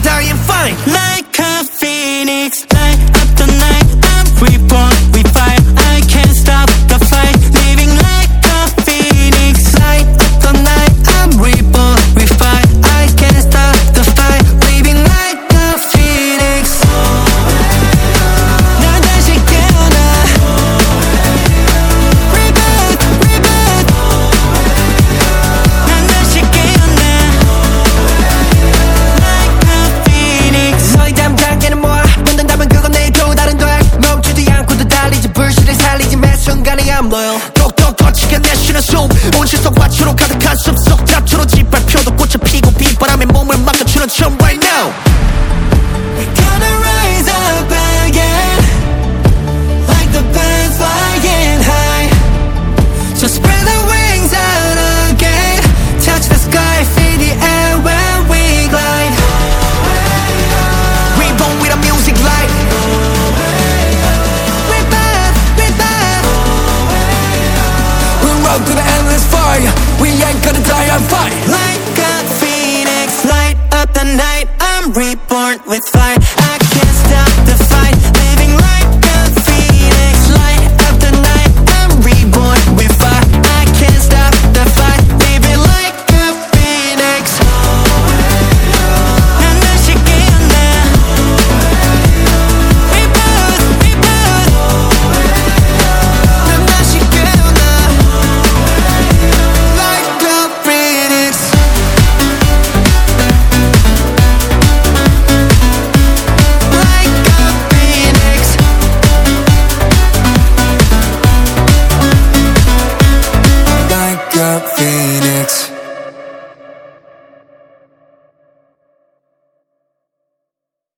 I'm dying fine. I'm loyal 더욱더 거칠게 내쉬는 숨. 온실성 과추로 가득한 숲속 잡초로 지 with fire